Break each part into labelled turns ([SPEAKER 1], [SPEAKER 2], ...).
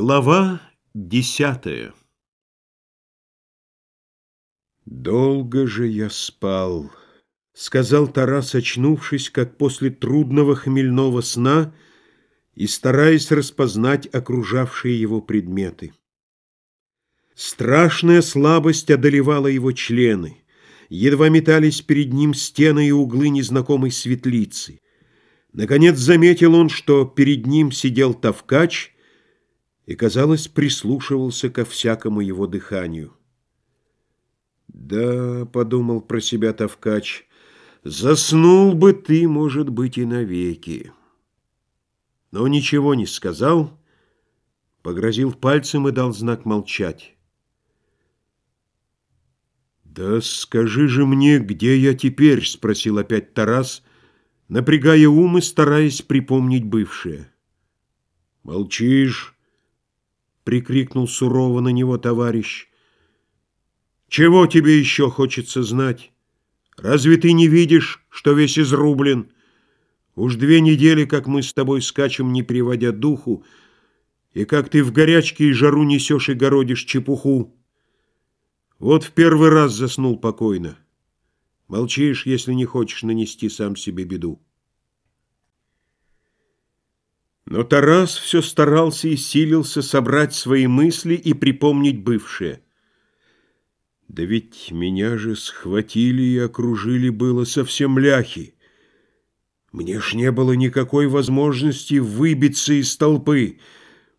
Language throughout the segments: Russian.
[SPEAKER 1] Глава десятая «Долго же я спал», — сказал Тарас, очнувшись, как после трудного хмельного сна и стараясь распознать окружавшие его предметы. Страшная слабость одолевала его члены, едва метались перед ним стены и углы незнакомой светлицы. Наконец заметил он, что перед ним сидел Тавкач — и, казалось, прислушивался ко всякому его дыханию. «Да», — подумал про себя Тавкач, — «заснул бы ты, может быть, и навеки». Но ничего не сказал, погрозил пальцем и дал знак молчать. «Да скажи же мне, где я теперь?» — спросил опять Тарас, напрягая ум и стараясь припомнить бывшее. «Молчишь?» Прикрикнул сурово на него товарищ. Чего тебе еще хочется знать? Разве ты не видишь, что весь изрублен? Уж две недели, как мы с тобой скачем, не приводя духу, и как ты в горячке и жару несешь и городишь чепуху. Вот в первый раз заснул покойно. Молчишь, если не хочешь нанести сам себе беду. Но Тарас все старался и силился собрать свои мысли и припомнить бывшее. Да ведь меня же схватили и окружили было совсем ляхи. Мне ж не было никакой возможности выбиться из толпы.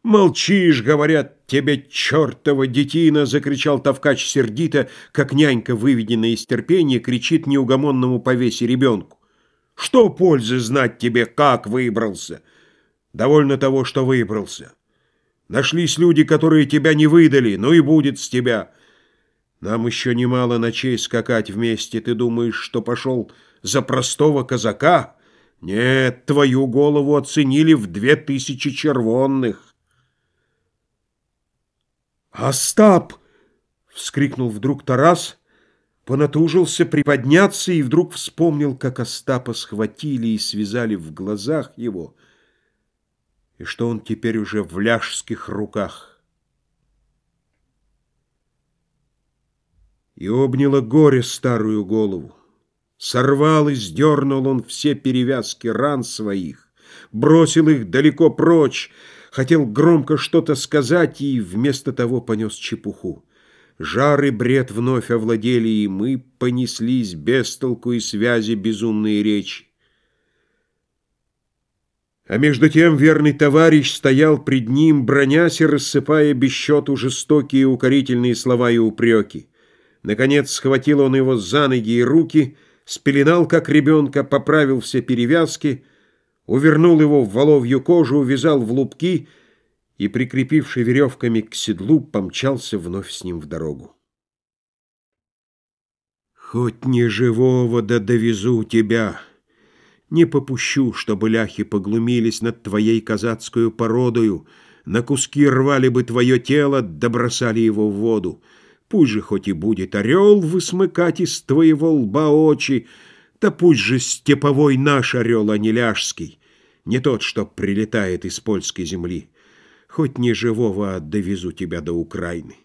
[SPEAKER 1] «Молчишь, — говорят, — тебе чертова детина!» — закричал Тавкач сердито, как нянька, выведенная из терпения, кричит неугомонному повесе ребенку. «Что пользы знать тебе, как выбрался?» Довольно того, что выбрался. Нашлись люди, которые тебя не выдали, ну и будет с тебя. Нам еще немало ночей скакать вместе. Ты думаешь, что пошел за простого казака? Нет, твою голову оценили в две тысячи червонных. «Остап!» — вскрикнул вдруг Тарас, понатужился приподняться и вдруг вспомнил, как Остапа схватили и связали в глазах его — и что он теперь уже в ляжских руках. И обняло горе старую голову. Сорвал и сдернул он все перевязки ран своих, бросил их далеко прочь, хотел громко что-то сказать и вместо того понес чепуху. Жар и бред вновь овладели, и мы понеслись без толку и связи безумные речи. А между тем верный товарищ стоял пред ним, бронясь и рассыпая без счету жестокие укорительные слова и упреки. Наконец схватил он его за ноги и руки, спеленал, как ребенка, поправил все перевязки, увернул его в воловью кожу, увязал в лупки и, прикрепивший веревками к седлу, помчался вновь с ним в дорогу. «Хоть не живого да довезу тебя!» Не попущу, чтобы ляхи поглумились над твоей казацкую породою, на куски рвали бы твое тело, да бросали его в воду. Пусть же хоть и будет орел высмыкать из твоего лба очи, да пусть же степовой наш орел, а не ляжский, не тот, что прилетает из польской земли. Хоть не живого, а довезу тебя до Украины.